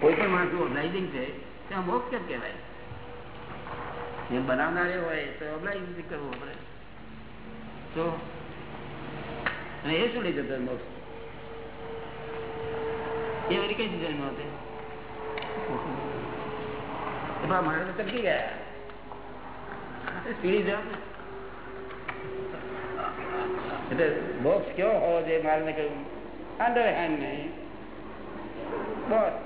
કોઈ પણ માણસ ઓબ્લાઇઝિંગ છે ત્યાં મોક્ષ કેમ કહેવાય? એ બનાવનારે હોય, તો ઓબ્લાઇઝિંગ કરવું પડે તો અને એ શું લઈ જતો મોક્ષ એ વળી કઈ ડિઝાઇનમાં હતી? મારે તો ચમકી ગયા. સીડી જાવ એટલે બોક્સ કેવો હોવો જોઈએ? મારે ને કહ્યું અંડર હેન્ડ નહીં. બસ. શું કહ્યું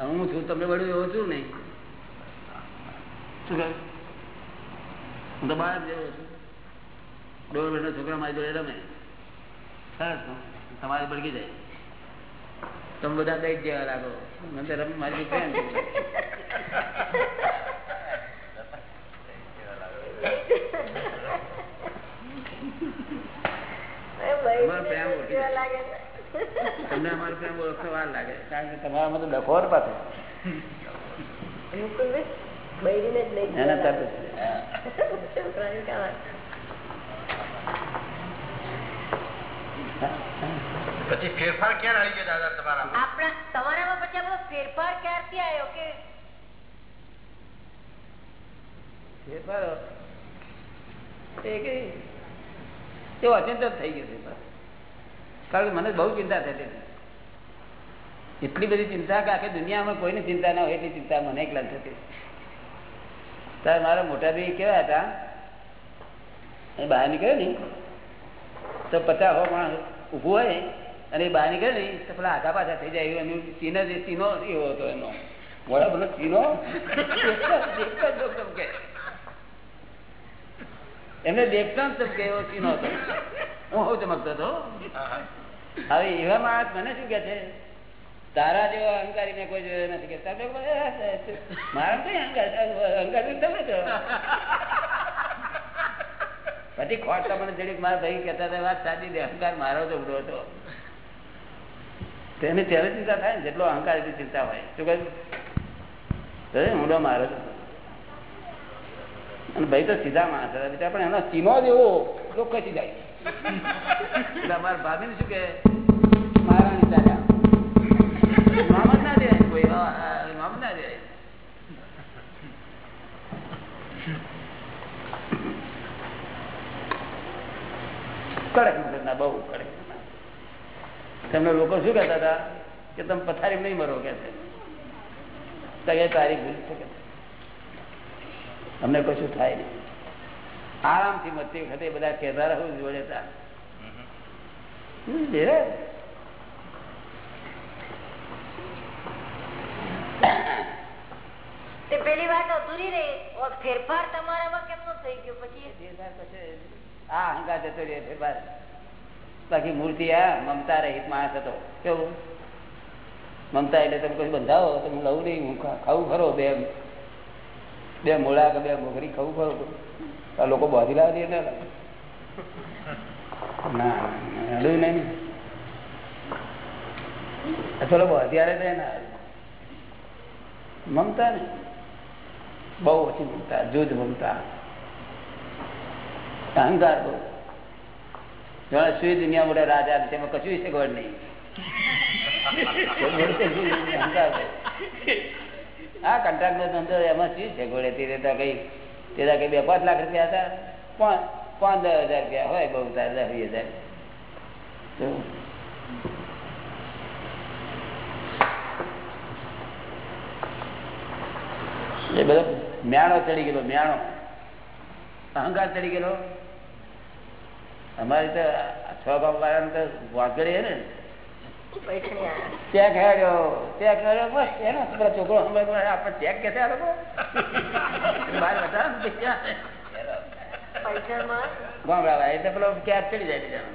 હું છું તમને વડું એવો છું નહીં શું કહ્યું હું તો બહાર જેવો છું. દોઢ વર્ષનો છોકરા મારી જોડે રમે. સરસ તમારે ભડકી જાય. તમે બધા દઈ જેવા લાગો. મને તો રમ મારી ફ્રેન્ડ તમને અમારો પ્રેમ ઓળખવા વાર લાગે. કારણ કે તમારામાં તો ડખો પાસે પછી. ફેરફાર ક્યારે આવી ગયો દાદા તમારા આપણા તમારામાં પછી આપણો ફેરફાર ક્યારથી આવ્યો કે? ફેરફાર? એ કઈ તે અચિંત જ થઈ ગયું ફેરફાર. કારણ કે મને બહુ ચિંતા થતી હતી એટલી બધી ચિંતા કે આખી દુનિયામાં કોઈની ચિંતા ના હોય એટલી ચિંતા મને એકલા થતી. ત્યારે મારા મોટા ભાઈ કેવા હતા? એ બહાર નીકળ્યો ને, તો પચાસ હો માણસ ઊભું હોય અને એ બહાર નીકળે ને, તો પેલા આઘા પાછા થઈ જાય એનું સીનો જે સીનો એવો હતો એનો. મોડા ચમકે એમને દેખતા જ ચમકે એવો સીનો હતો. હું ચમકતો હતો હવે એવા માણસ મને શું કે છે? તારા જેવો અહંકારી ને કોઈ જોયો નથી કે મારા કઈ અહંકાર અહંકાર પછી ખોટ તમને જડીક મારા ભાઈ કહેતા હતા, વાત સાચી અહંકાર મારો જ ઉડો હતો. તેની ત્યારે ચિંતા થાય ને, જેટલો અહંકાર ચિંતા હોય. શું કહ્યું? ઊંડો મારો જ અને ભાઈ તો સીધા માણસ હતા બીજા પણ એનો સીમો જ એવો ચોખ્ખી જાય. એટલે અમારા ભાભી શું કે? મારા ચાલ્યા મામદ ના દે કોઈ મામદ ના દે કડક મગજના બહુ કડક તમને લોકો શું કહેતા હતા? કે તમે પથારી નહીં મરો કે છે. તારીખ ભૂલ અમને કશું થાય નહીં. આરામથી મરતી વખતે બધા કહેતા રહું જોડે પેલી વાત અધૂરી રહી. ફેરફાર તમારામાં કેમનો થઈ ગયો પછી? આ અહંકાર જતો રહે ફેરફાર. બાકી મૂર્તિ આ મમતા રહિત માણસ હતો. કેવું? મમતા એટલે તમે કોઈ બંધાવો તો હું લઉં નહીં હું ખાવું ખરો બે બે મોડા કે બે મોગરી ખાવું ખરો આ લોકો બાંધી લાવે ના અડું નહીં થોડો બાંધી આવે ના મમતા ને? બહુ ઓછી મમતા જુદ મમતા. અહંકાર બહુ. જાણે સુઈ દુનિયા મોટા રાજા તેમાં કશું સગવડ નહીં. હા કંટ્રાક્ટ નો ધંધો એમાં શું છે? હતી રહેતા કઈ તેના કઈ બે પાંચ લાખ રૂપિયા હતા? પાંચ પાંચ દસ હજાર રૂપિયા હોય બહુ તારે, દસ હજાર. એ બધો મ્યાણો ચડી ગયેલો, મ્યાણો. અહંકાર ચડી ગયેલો. અમારે તો છ ગામ વાળા તો વાંકડી ને? ચેક હેડ્યો ચેક હેડ્યો બસ એનો છોકરો આપણે ચેક કે આ બહાર બધા ગામડા એટલે પેલો ક્યાંક ચડી જાય બીજા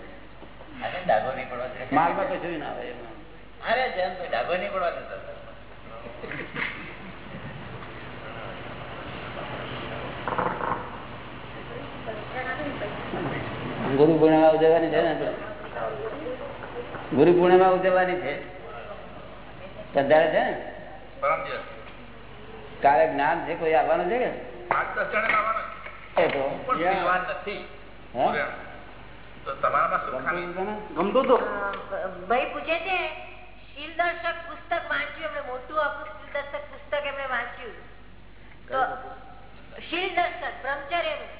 માલમાં કશું ના આવે એમાં. અરે જેમ ડાઘો નહીં પડવા દેતો ગુરુ પૂર્ણિમા જવાની છે ને? ગુરુ પૂર્ણિમા ઉજવવાની છે? પધારે છે ને? કાલે જ્ઞાન છે કોઈ આવવાનું છે કે? ગમતું હતું ભાઈ પૂછે છે શીલ દર્શક પુસ્તક વાંચ્યું એમણે મોટું આપણું શીલ દર્શક પુસ્તક એમણે વાંચ્યું? તો શીલ દર્શક બ્રહ્મચર્યનું.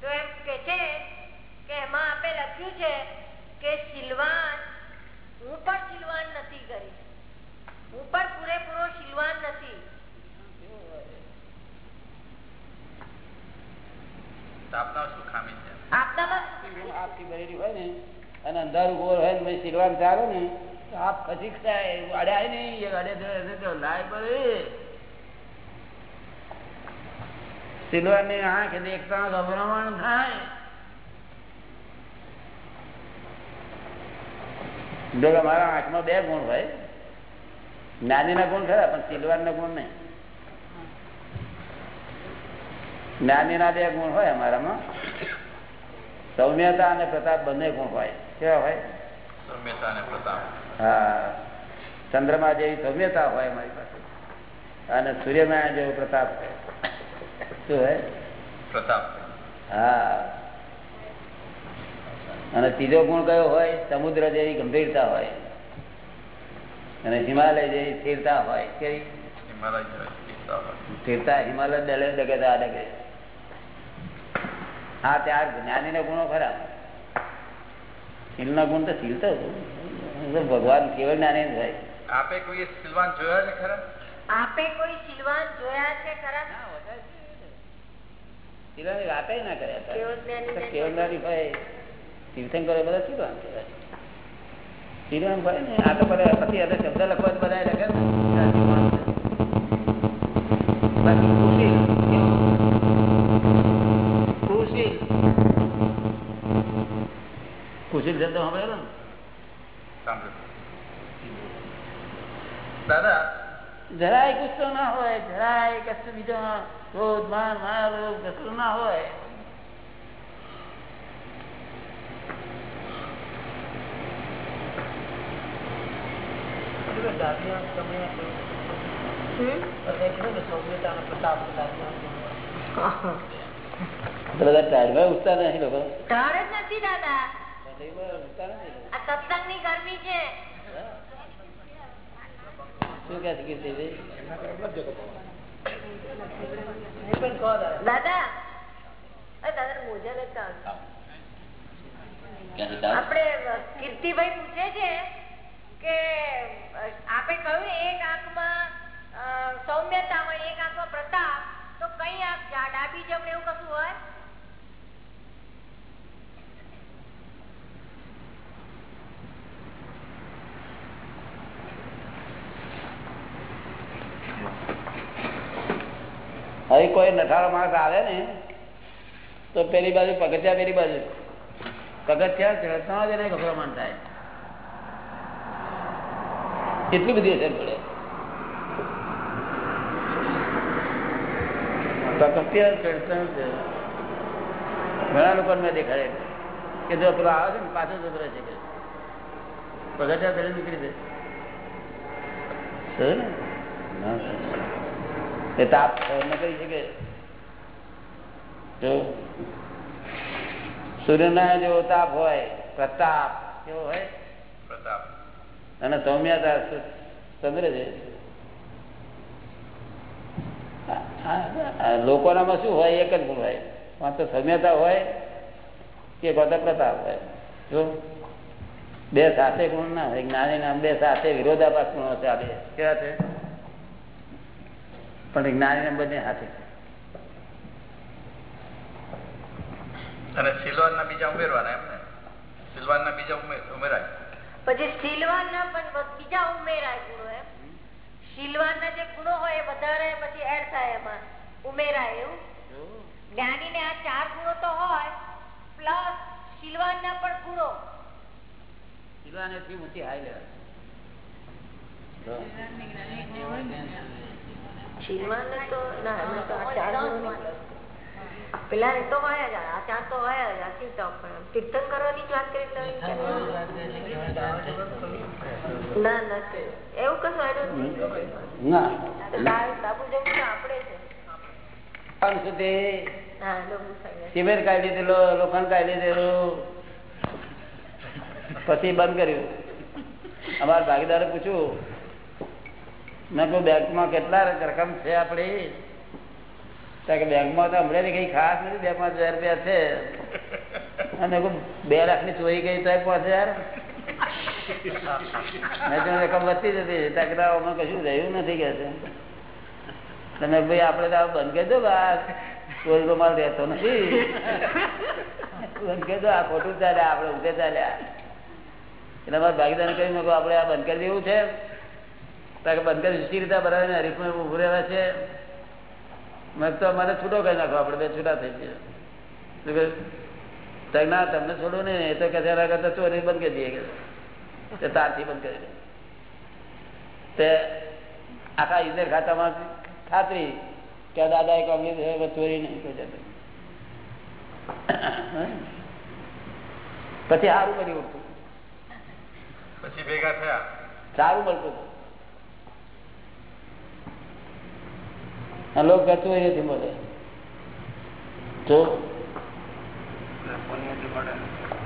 તો એમ કે છે કે એમાં આપે લખ્યું છે કે શીલવાન હું પણ શીલવાન નથી કરી હું પણ પૂરેપૂરો શીલવાન નથી. તો આપના શું ખામી છે? આપનામાં આપથી ભરેલી હોય ને અને અંધારું ગોળ હોય ને પછી શીરવાન ચાલે ને તો આપ ખસી થાય અડ્યા નહીં એ અડે તો એને તો લાય પડે. શીલવાનની આંખ દેખતા ગભરામણ થાય. જો મારા આંખમાં બે ગુણ હોય. જ્ઞાનીના ગુણ ખરા પણ શીલવાન ગુણ નહીં. જ્ઞાનીના બે ગુણ હોય અમારામાં. સૌમ્યતા અને પ્રતાપ બંને ગુણ હોય. કેવા હોય? સૌમ્યતા અને પ્રતાપ. હા. ચંદ્રમા જેવી સૌમ્યતા હોય અમારી પાસે. અને સૂર્યનારાયણ જેવો પ્રતાપ હોય. શું હોય? પ્રતાપ. હા. અને ત્રીજો ગુણ કયો હોય? સમુદ્ર જેવી ગંભીરતા હોય. અને હિમાલય જેવી સ્થિરતા હોય. કેવી? હિમાલય જેવા કિસ્સા હોય. સ્થિરતા હિમાલય ડલે ડગે આ ડગે. હા ત્યાર જ્ઞાની ના ગુણો ખરા. શીલ ના ગુણ તો શીલ તો ભગવાન કેવળ જ્ઞાની થાય આપે કોઈ શીલવાન જોયા છે ખરા? આપે કોઈ શીલવાન જોયા છે ખરા? શીલવાની વાતે ના કર્યા. કેવળ જ્ઞાની ને કેવળ જ્ઞાની હોય તીર્થંકરો બધા શીલવાન કહેવાય શીલવાન હોય ને આ તો બધા પછી હવે શબ્દ લખવા તો બધા લખે ને. આ શીલવાન છે. બાકી કુશીલ કેવું? કુશીલ કુશીલ શબ્દ સાંભળેલો ને સાંભળ્યું દાદા જરાય ગુસ્સો ના હોય જરાય કશું બીજો ક્રોધ માન માર લોભ કશું ના હોય બધા ટાળવા ઉઠતા નથી લોકો? ઢળ જ નથી દાદા. ઉઠતા નથી લોકો. આ સત્સંગની ગરમી છે. શું કે છે દાદા. દાદા મોજા ને. આપણે કીર્તિભાઈ પૂછે છે કે આપણે આપે કહ્યું એક આંખમાં સૌમ્યતા હોય એક આંખમાં પ્રતાપ, તો કઈ આંખ ડાબી જમણે એવું કશું હોય? હવે કોઈ નઠાળો માણસ આવે ને, તો પેલી બાજુ પગથિયા, પેલી બાજુ. પગથિયા ચડતા જ એને ગભરામણ થાય. એટલી બધી અસર પડે? ઘણા લોકો મેં દેખાડે કે જો પેલો આવે છે ને પાછો જબરે છે કે. પગથિયા ચડી નીકળી જાય. ને? એ તાપ ન કરી શકે. જો સૂર્યનારાયણ જેવો તાપ હોય પ્રતાપ કેવો હોય? પ્રતાપ. અને સૌમ્યતા સમજે છે. લોકોનામાં શું હોય? એક જ ગુણ હોય. પણ તો સૌમ્યતા હોય કે ગોતા હોય. જો બે સાથે ગુણ ના હોય, જ્ઞાની નામ બે સાથે વિરોધાભાસ ગુણો બે. કેવા છે? પણ જ્ઞાની નામ બંને સાથે અને સિલવાન ના બીજા ઉમેરવાના એમને. સિલવાન ના બીજા ઉમે- ઉમેરાય. પછી શીલવાન ના પણ બીજા ઉમેરાય ગુણો એમ. શીલવાન ના જે ગુણો હોય એ વધારે પછી એડ થાય એમાં. ઉમેરાય એવું. જ્ઞાની ને આ ચાર ગુણો તો હોય પ્લસ શીલવાન ના પણ ગુણો. શીલવાન એટલી ઊંચી હાઈ શિલમાં તો ના એમને તો આ ચાર ગુણોની પેલા એ તો હોય જ આ તો હોય જ ચિંતા પણ કરવાની જ વાત કરી ના નથી એવું કશું ના. બાપુ જેવું તો આપણે છે. સિમેન્ટ કાઢી દીધેલો લોખંડ કાઢી દીધેલું પછી બંધ કર્યું. અમારા ભાગીદારે પૂછ્યું મેં કહ્યું બેંકમાં કેટલા રકમ છે આપણી? તો કે બેંકમાં તો હમણાં કઈ ખાસ નથી બે પાંચ હજાર રૂપિયા છે. અને બે લાખની ચોરી ગઈ તો પાંચ હજાર રકમ વધતી જતી આમાં કશું રહ્યું નથી કે છે. તમે ભાઈ આપડે તો બંધ કરી દો ચોરી નો માલ રહેતો નથી. બંધ કરી દો, આ ખોટું ચાલ્યા આપડે ઉભે ચાલ્યા એટલે અમારા ભાગીદાર કહ્યું આપડે આ બંધ કરી દેવું છે. કારણ કે બંધ કરી રીતે બરાબર હરીફમાં ઉભું રહેવા છે. તો મને છૂટો કરી નાખો આપણે બે છૂટા થઈ ગયા. ના તમને છોડું ને એ તો કે કરતા ચોરી બંધ કરી દઈએ કે તારથી બંધ કરી દે. તે આખા ઇન્દ્ર ખાતામાં ખાતરી કે દાદા એ કમ્પ્લીટ ચોરી નહીં કોઈ જાતે. પછી સારું કરી ઉઠતું પછી ભેગા થયા? સારું મળતું હતું આ લોકો ગતું નથી મળે તો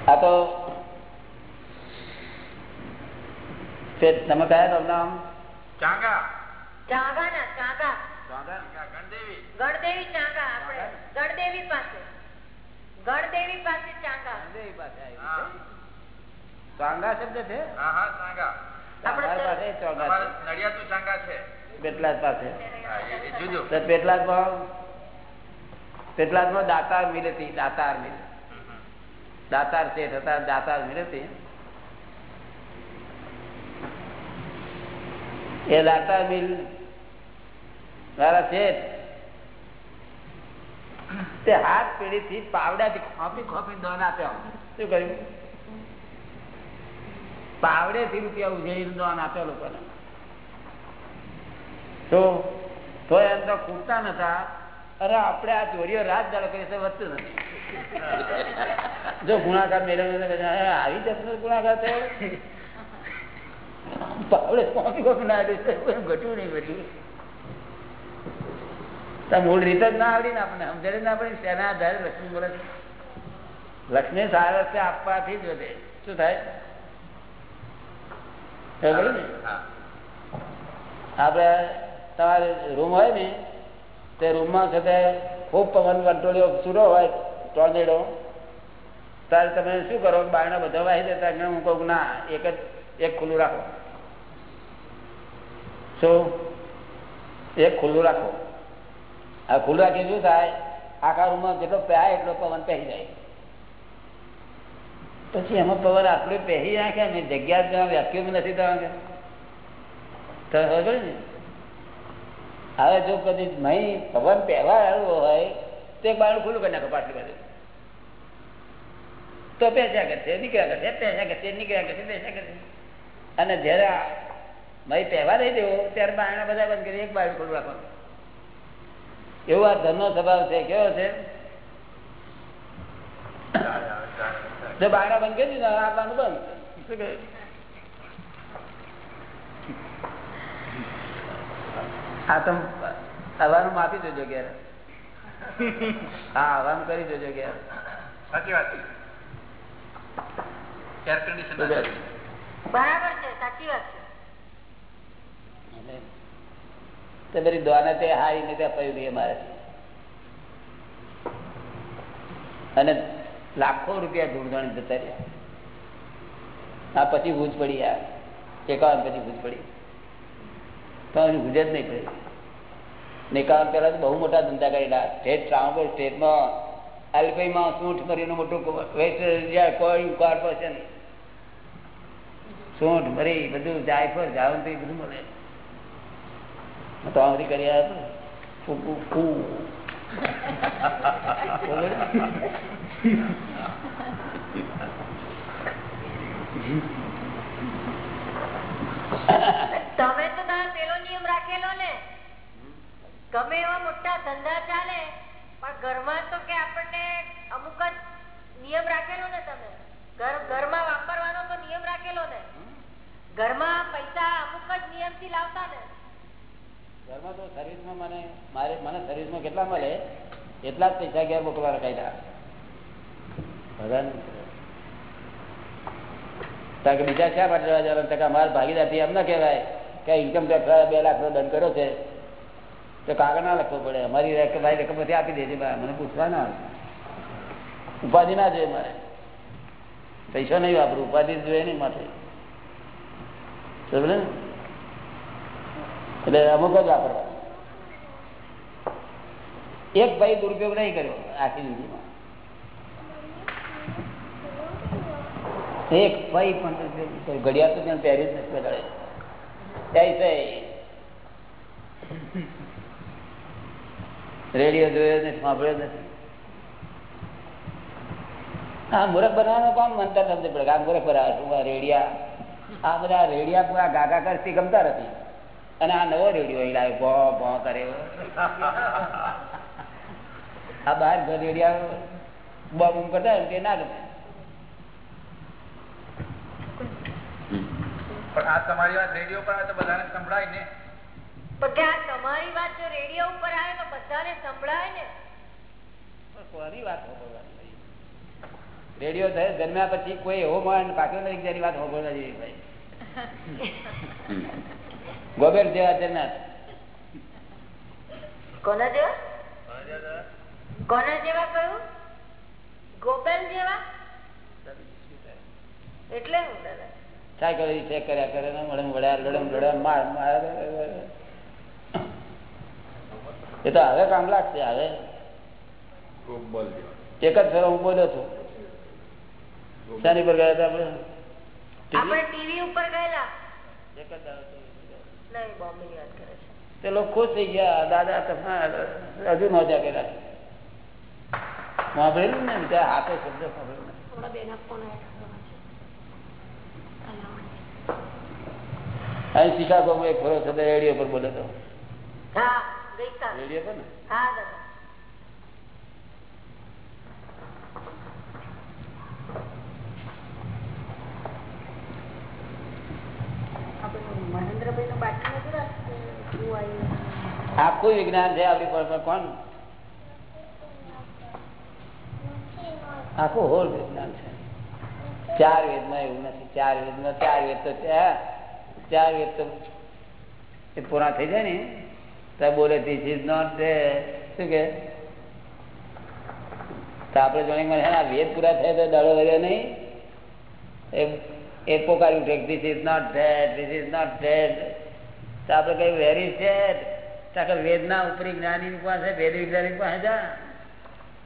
આ તો તે તમે કયા તમને આમ? ચાંગા. ચાંગા. ના ચાંગા ચાંગા ગણદેવી. ગણદેવી ચાંગા આપણે ગણદેવી પાસે. ગણદેવી પાસે ચાંગા. હા. ચાંગા શબ્દ છે? હા હા ચાંગા. આપણે ચાંગા પાસે ચાંગા છે. પેટલાદ પાસે. પેટલાદમાં પેટલાદમાં દાતાર મિલ હતી દાતાર મિલ. દાતાર શેઠ હતા દાતાર મિલ એ દાતાર મિલ મારા શેઠ તે હાથ પેઢીથી પાવડાથી ખોપી ખોપી દોન આપ્યો. શું કર્યું? પાવડેથી રૂપિયા ઉજળી દોન આપ્યો લોકોને તો તો એમ તો ખૂટતા નતા. અરે આપણે આ ચોરીઓ રાત દાડો કરી વધતું નથી. જો ગુણાકાર મેળવ્યો આવી જતો ગુણાકાર થયો. પાવડે ના આપ્યું છે, કોઈ ઘટ્યું નહીં ઘટ્યું મૂળ રીત જ ના આવડી ને પડી આધારે લક્ષ્મી બોલે લક્ષ્મી સારા રસ્તે આપવાથી જ વધે. શું થાય? આપણે તમારે રૂમ હોય ને, તે રૂમમાં છે તે ખૂબ પવન કંટોળીઓ સુરો હોય ટોર્નેડો ત્યારે તમે શું કરો બાયણા બધા વાહી દેતા કે હું કહું ના, એક જ, એક ખુલ્લું રાખો. શું? એક ખુલ્લું રાખો. આ ખુલ્લું રાખી શું થાય? આખા રૂમમાં જેટલો પહેરાય એટલો પવન પહેરી જાય. પછી એમાં પવન આટલું પહેરી નાખે ને જગ્યા જ્યાં વેક્યુમ નથી તમારે તો ખબર ને? હવે જો કદી મહી ભગવાન પહેવા આવ્યો હોય, તો એક બાળું ખુલ્લું કરી નાખો, પાટલી બાજુ. તો પેચ્યા કરશે નીકળ્યા કરશે પેચ્યા કરશે નીકળ્યા કરશે પેસા કરશે અને જયારે મહી પહેવા રહી દેવો, ત્યારે બારણા બધા બંધ કરી, એક બાળું ખુલ્લું રાખવાનું. એવો આ ધનનો સ્વભાવ છે, કેવો છે. જો બારણા બંધ કરી દીધા આપવાનું બંધ. શું કહે? આ તો હવાનું માપી જોજો ઘેર. હા હવાનું કરી જોજો ઘેર. સાચી વાત એર કન્ડિશન બરાબર છે સાચી વાત છે. અને તે બધી દ્વાને તે હારી ને ત્યાં પડ્યું રહી મારે અને લાખો રૂપિયા ધૂળધાણી જતા રહ્યા. આ પછી ભૂજ પડી આ. એકાવન પછી ભૂજ પડી. તો હજુ જ નહીં પડે ને એકાવન પહેલા તો બહુ મોટા ધંધા કરેલા. સ્ટેટ ટ્રાન્સપોર્ટ સ્ટેટમાં આલપઈમાં સૂંઠ મરીનો મોટો કોર્પોરેશન સૂંઠ મરી, બધું જાયફળ જાવંત્રી બધું મળે. તો આમરી કરી આવ્યા તો? તમે રાખેલો ને ગમે એવા મોટા ધંધા ચાલે, પણ ઘરમાં તો કે આપણને અમુક જ નિયમ રાખેલો ને તમે. ઘરમાં વાપરવાનો તો નિયમ રાખેલો ને. ઘરમાં પૈસા અમુક જ નિયમથી લાવતા ને. ઘરમાં તો સર્વિસમાં મને, મારે, મને સર્વિસમાં કેટલા મળે? એટલા જ પૈસા ઘેર બધા નહીં. કારણ કે બીજા શા માટે રહેવા જવાના? તો કે અમારે એમ ના કહેવાય. કે ઇન્કમ ટેક્સ બે લાખ નો દંડ કર્યો છે, તો કાગળ ના લખવો પડે. અમારી રકમ ભાઈ રકમ બધી આપી દેજે. મને પૂછવા ના. ઉપાધિ ના જોઈએ મારે. પૈસા નહીં વાપરું. ઉપાધિ જોઈએ નહીં માથે. સમજે એટલે અમુક જ વાપરવા એક ભાઈ દુરુપયોગ નહીં કર્યો આખી જિંદગીમાં. એક ભાઈ પણ. ઘડિયાળ તો ત્યાં પહેરી જ નથી ऐसे રેડિયો જોયો નથી, સાંભળ્યો નથી. આ મૂરખ બનાવવાનું કામ મંતર સમજ પડે આ મૂરખ બનાવે શું રેડિયા. આ બધા રેડિયા પૂરા ગાગા કરતી ગમતા નથી. અને આ નવો રેડિયો અહીં લાવ્યો, ભો ભો કરે આ બહાર ઘર રેડિયા બમ બમ કરતા તે ના ગમે. પણ આ તમારી વાત રેડિયો પર આવે તો બધાને સંભળાય ને. પણ તમારી વાત જો રેડિયો ઉપર આવે તો બધાને સંભળાય ને. કોની વાત રેડિયો થયો જન્મ્યા પછી કોઈ એવો માણસ પાક્યો નથી કે જેની વાત જેવી ભાઈ ગોબેર જેવા જન્મ્યા કોના જેવા? કોના જેવા? કયું ગોબેલ જેવા? એટલે હું દાદા. સાયકલ ચેક કર્યા કરે ને મળે વળ્યા લડમ લડમ માર માર એ તો હવે કામ લાગશે હવે. એક જ ફેરો હું બોલ્યો છું. શાની પર ગયા હતા આપણે? આપણે ટીવી ઉપર ગયેલા. એક જ નહીં બોમ્બે વાત કરે છે. તે લોકો ખુશ થઈ ગયા દાદા તમારા હજુ નોંધ્યા કર્યા સાંભળેલું ને ત્યાં હાથે શબ્દ સાંભળેલું અહીં શિકાગોમાં એક ફરો થતો રેડિયો પર બોલે તો રેડિયો પર ને? આખું વિજ્ઞાન છે આપણી પાસે કોણ? આખું હોલ વિજ્ઞાન છે. ચાર વેદમાં એવું નથી ચાર વેદમાં ચાર વેદ તો છે. ચાર વ્યક્ત પૂરા થઈ જાય ને? તો બોલે ધીસ ઇઝ નોટ શું કે? આપડે જોઈ મને વેદ પૂરા થયા તો દડો વર્યો નહીં. એ પોકારી ઉઠે this is not that this is not that તો આપણે કઈ વેરી ધેટ કે વેદના ઉપરી જ્ઞાની પાસે, વેદ વિજ્ઞાની પાસે જા.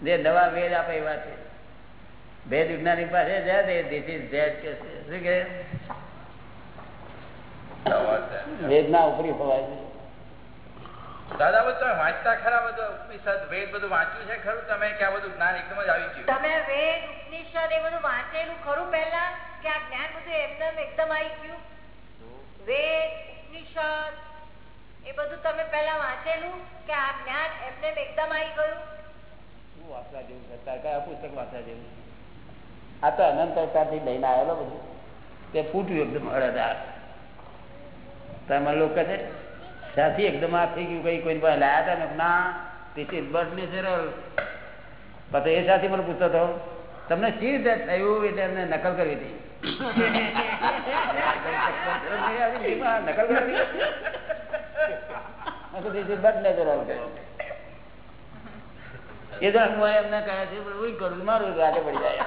જે નવા વેદ આપે એવા છે. ભેદ વિજ્ઞાની પાસે જા તે ધીસ ઇઝ ધેટ કે શું કે? વેદના ઉપરી હોવાય છે. દાદા બધું તમે વાંચતા ખરા બધું ઉપનિષદ વેદ બધું વાંચ્યું છે ખરું? તમે કે આ બધું જ્ઞાન એકદમ જ આવી ગયું? તમે વેદ ઉપનિષદ એ બધું વાંચેલું ખરું પહેલા? કે આ જ્ઞાન બધું એકદમ એકદમ આવી ગયું? વેદ ઉપનિષદ એ બધું તમે પહેલા વાંચેલું? કે આ જ્ઞાન એમને એકદમ આવી ગયું? શું વાંચવા જેવું છે? તારે કયા પુસ્તક વાંચવા જેવું આ તો અનંત અવતારથી લઈને આવેલો બધું. તે ફૂટ્યું એકદમ અડદાર તમે લોકો છે સાથી એકદમ આ થઈ ગયું, કઈ કોઈ લાયા હતા ને, ના ધીસ ઇઝ ને નેચરલ પછી એ સાથી મને પૂછતો હતો, તમને સી રીતે થયું એટલે એમને નકલ કરી હતી? નકલ કરી એ તો હું એમને કહે છે મારું રાતે પડી જાય.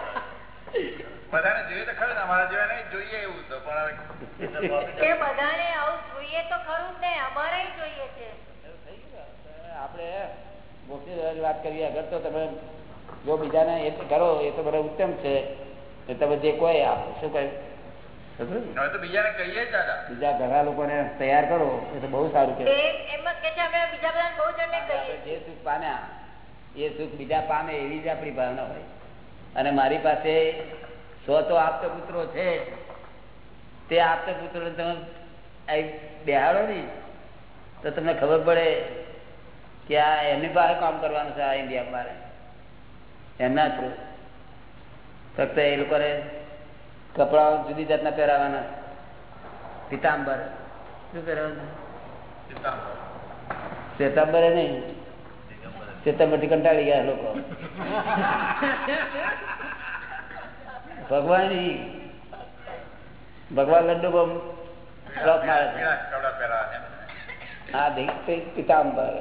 બધાને જોઈએ તો ખરું અમારા જેવા નહીં જોઈએ એવું તો પણ બધાને આવું જોઈએ તો ખરું ને અમારે જોઈએ છે. આપણે મોટી વાત કરીએ અગર તો તમે જો બીજાને એ કરો એ તો બધા ઉત્તમ છે. એ તમે જે કોઈ આપો શું દાદા. બીજા ઘણા લોકોને તૈયાર કરો એ તો બહુ સારું કે જે સુખ પામ્યા એ સુખ બીજા પામે એવી જ આપણી ભાવના હોય. અને મારી પાસે સો તો આપતો પુત્રો છે. તે આપતો પુત્રો તમે બેહાડો ને, તો તમને ખબર પડે કે આ એમની પાસે કામ કરવાનું છે આ ઇન્ડિયા મારે. એમના થ્રુ. ફક્ત એ લોકોને કપડા જુદી જાતના પહેરાવાના. પિતાંબર. શું પહેરવાનું? શ્વેતાંબરે નહીં. શ્વેતાંબરથી કંટાળી ગયા લોકો. ભગવાન ભગવાન લડ્ડુ બમ શ્લોક મારે છે. આ દેખ પિતાંબર.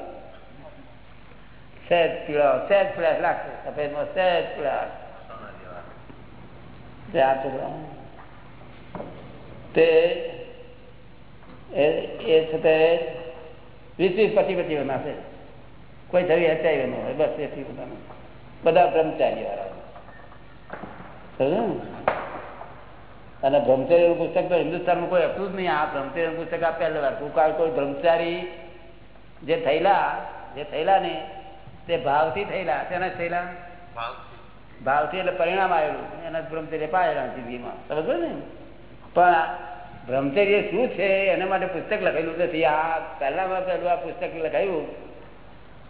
સહેજ પીળો સહેજ પીળા લાગશે સફેદમાં સહેજ પીળા. તે એ એ છે તે વીસ વીસ પચી પચી વર્ષના કોઈ થવી હચાવી ન હોય બસ એથી બધાનું બધા બ્રહ્મચારી વાળા? અને બ્રહ્મચારી પુસ્તક તો હિન્દુસ્તાનમાં કોઈ હતું જ નહીં. આ બ્રહ્મચારી પુસ્તક આ પહેલી વાર. કોઈ કોઈ બ્રહ્મચારી જે થયેલા જે થયેલા ને તે ભાવથી થયેલા. તેના થયેલા થયેલા? ભાવથી. એટલે પરિણામ આવેલું. એના બ્રહ્મચર્ય પાયેલા જિંદગીમાં. સમજો ને? પણ બ્રહ્મચર્ય શું છે? એના માટે પુસ્તક લખેલું નથી. આ પહેલામાં પહેલું આ પુસ્તક લખાયું.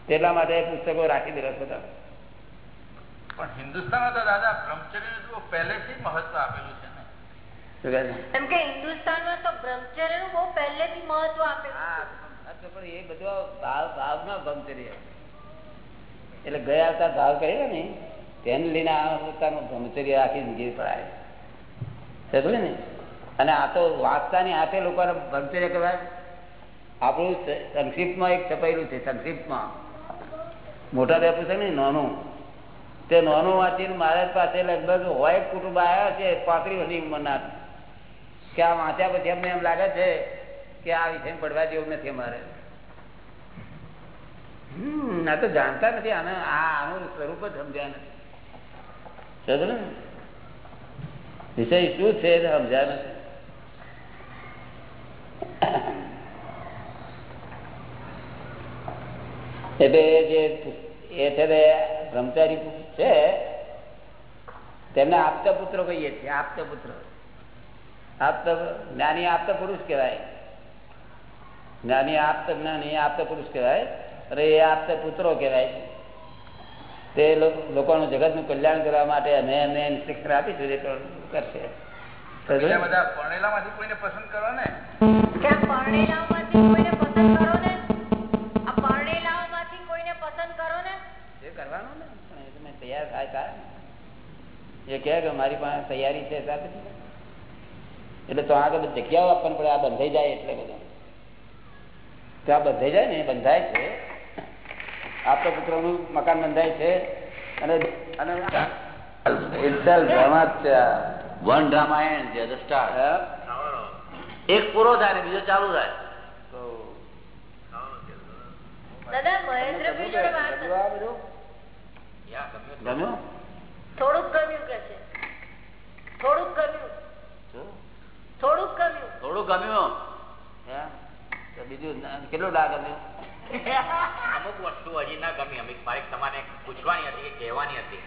તેના માટે પુસ્તકો રાખી દેલા બધા. પણ હિન્દુસ્તાનમાં તો દાદા બ્રહ્મચર્ય તો પહેલેથી મહત્વ આપેલું છે ને? એમ કે હિન્દુસ્તાનમાં તો બ્રહ્મચર્યનું બહુ પહેલેથી મહત્વ આપેલું પણ એ બધો ભાવ ભાવનો બ્રહ્મચર્ય. એટલે ગયા અવતાર ભાવ કર્યો ને તેને લઈને આ અવતારનું બ્રહ્મચર્ય આખી જિંદગી પડાય. સમજ્યું ને? અને આ તો વાંચતાની હાથે લોકોને બ્રહ્મચર્ય કહેવાય આપણું સંક્ષિપ્તમાં એક છપાયેલું છે સંક્ષિપ્તમાં. મોટા બે છે નહીં નાનું. તે નાનું વાંચીને મહારાજ પાસે લગભગ હોય કુટુંબ આવ્યા છે પાંત્રી વર્ષની ઉંમરના કે આ વાંચ્યા પછી અમને એમ લાગે છે કે આ વિષય પડવા જેવું નથી અમારે. આ તો જાણતા નથી, આને આનું સ્વરૂપ જ સમજ્યા નથી. ને? વિષય શું છે એ સમજ્યા નથી. એટલે જે એ છે તે બ્રહ્મચારી છે. તેમને આપતા પુત્રો કહીએ છીએ આપતા પુત્ર આપતા જ્ઞાની આપતા પુરુષ કહેવાય. જ્ઞાની આપતા જ્ઞાની આપતા પુરુષ કહેવાય. અને એ આપતા પુત્રો કહેવાય તે લોકોનું જગતનું કલ્યાણ કરવા માટે અમે એમને શિક્ષણ આપીશું એ તો કરશે. બધા પરણેલામાંથી કોઈને પસંદ કરો ને? કે આ કોઈને પસંદ કરો ને આ પરણેલાઓમાંથી કોઈને પસંદ કરો ને એ કરવાનું ને પણ એ તમે તૈયાર થાય થાય ને. એ કહે કે મારી પાસે તૈયારી છે સાથે એટલે તો આગળ જગ્યાઓ આપવાની પડે આ બંધાઈ જાય એટલે બધા. તો આ બંધાઈ જાય ને બંધાય છે. આપણા પુત્રોનું મકાન બંધાય છે. અને અને. વન ડ્રામા એન્ડ ધ એક પૂરો થાય ને બીજો ચાલુ થાય. તો દાદા મહેન્દ્રભાઈ જોડે વાત ગમ્યું ગમ્યું? થોડુંક ગમ્યું કે છે? થોડુંક ગમ્યું? થોડુંક ગમ્યું? થોડું ગમ્યું? બીજું કેટલું ના ગમ્યું? અમુક વસ્તુ હજી ના ગમી. અમિત મારે તમારે પૂછવાની હતી કે કહેવાની હતી.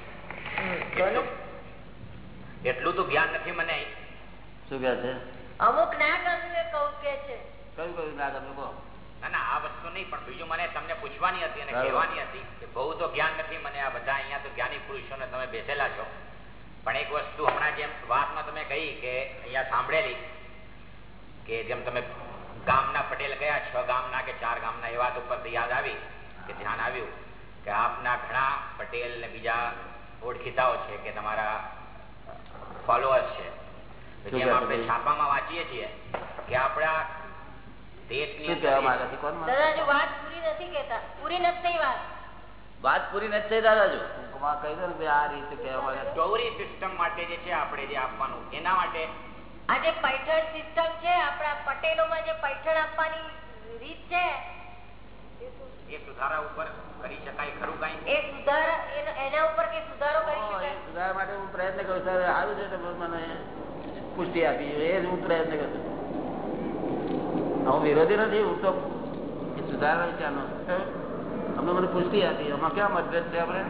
એટલું તો જ્ઞાન નથી મને. શું કહે છે? અમુક ના ગમ્યું એ કે છે. કયું કયું ના ગમ્યું? કહો ના ના આ વસ્તુ નહીં પણ બીજું મને તમને પૂછવાની હતી અને કહેવાની હતી કે બહુ તો જ્ઞાન નથી મને આ બધા અહીંયા તો જ્ઞાની પુરુષોને તમે બેસેલા છો. પણ એક વસ્તુ હમણાં જેમ વાતમાં તમે કહી કે અહીંયા સાંભળેલી કે જેમ તમે ગામના પટેલ ગયા છ ગામના કે ચાર ગામના એ વાત ઉપર યાદ આવી કે ધ્યાન આવ્યું કે આપના ઘણા પટેલ ને બીજા ઓળખીતાઓ છે કે તમારા ફોલોઅર્સ છે. જેમ આપણે છાપામાં વાંચીએ છીએ કે આપણા વાત પૂરી નથી કેતા પૂરી નથી થઈ વાત. વાત પૂરી નથી થઈ દાદાજુ? ટૂંકમાં કહી દો ને આ રીતે કહેવા ગૌરી સિસ્ટમ માટે જે છે આપણે જે આપવાનું. એના માટે? આ જે પૈઠણ સિસ્ટમ છે આપણા પટેલોમાં જે પૈઠણ આપવાની રીત છે એ સુધારા ઉપર કરી શકાય ખરું કઈ? એ સુધારા એના- ઉપર કે સુધારો કરી શકાય? સુધારવા માટે હું પ્રયત્ન કરું છું. આવ્યું છે મને પુષ્ટિ આપી. એ જ હું પ્રયત્ન કરું છું. હું વિરોધી નથી હું તો એ સુધારવા વિચારનો અમને મને પુષ્ટિ આપી. એમાં ક્યાં મતભેદ છે આપણે?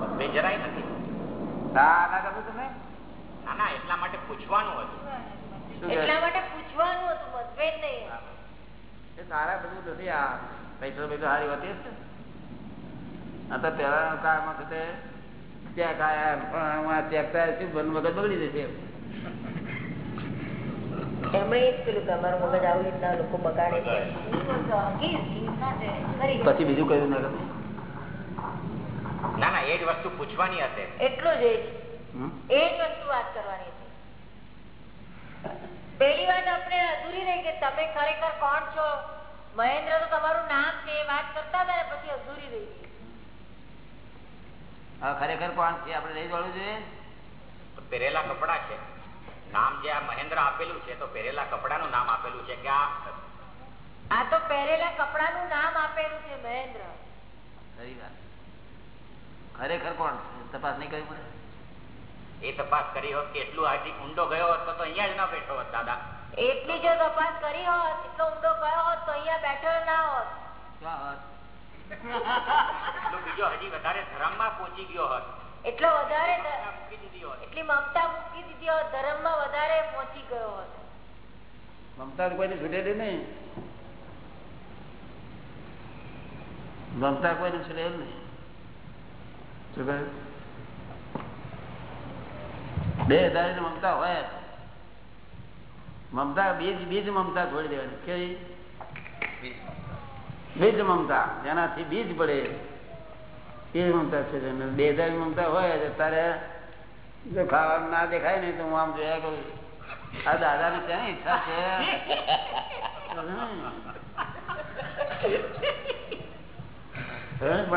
મતભેદ જરાય નથી. હા ના કરું તમે? ના ના એટલા માટે પૂછવાનું હતું. શું એટલા માટે પૂછવાનું હતું મતભેદ નહીં. એ સારા બધું નથી આ પૈસો પૈસો સારી હોતી જ છે. આ તો પહેલાના કાળમાં છે તે ચેક આયા થાય શું બન મગજ બગડી જશે એમણે એ જ પેલું કે અમારું મગજ આવી રીતના લોકો બગાડે છે પછી બીજું કયું ના ના ના એ જ વસ્તુ પૂછવાની હશે. એટલું જ એ જ. હમ? એ જ વસ્તુ વાત કરવાની હતી. પેલી વાત આપણે અધૂરી રહી કે તમે ખરેખર કોણ છો? મહેન્દ્ર તો તમારું નામ છે એ વાત કરતા હતા પછી અધૂરી રહી ગઈ. ખરેખર કોણ? છે આપણે લઈ જવાનું જોઈએ. પહેરેલા કપડા છે. નામ જે આ મહેન્દ્ર આપેલું છે તો પહેરેલા કપડાનું નામ આપેલું છે કે આ આ તો પહેરેલા કપડાનું નામ આપેલું છે મહેન્દ્ર. ખરેખર કોણ? તપાસ નહીં કરી પડે? એ તપાસ કરી હોત કે એટલું આથી ઊંડો ગયો હોત તો અહીંયા જ ના બેઠો હોત દાદા. એટલી જો તપાસ કરી હોત એટલો ઊંડો ગયો હોત તો અહીંયા બેઠો ના હોત. બીજો હજી વધારે ધર્મમાં પહોંચી ગયો હોત. એટલો વધારે એટલી મમતા મૂકી દીધી હોત ધર્મમાં વધારે પહોંચી ગયો હોત. મમતા કોઈને છૂટેલી નહીં. મમતા કોઈને છૂટેલ નહીં. શું કહ્યું? બે હજાર મમતા હોય. મમતા બીજ બીજ મમતા છોડી દેવાની. કેવી? બીજ મમતા. જેનાથી બીજ પડે. એ મમતા છે અને બે હજાર મમતા હોય તો તારે જો ખાવાનું ના દેખાય ને તો હું આમ જોયા કરું. આ દાદા ને ક્યાં ઈચ્છા છે? પણ